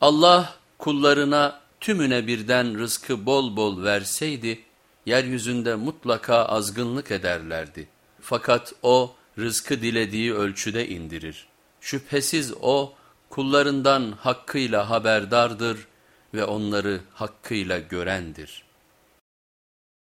Allah kullarına tümüne birden rızkı bol bol verseydi, yeryüzünde mutlaka azgınlık ederlerdi. Fakat o rızkı dilediği ölçüde indirir. Şüphesiz o kullarından hakkıyla haberdardır ve onları hakkıyla görendir.''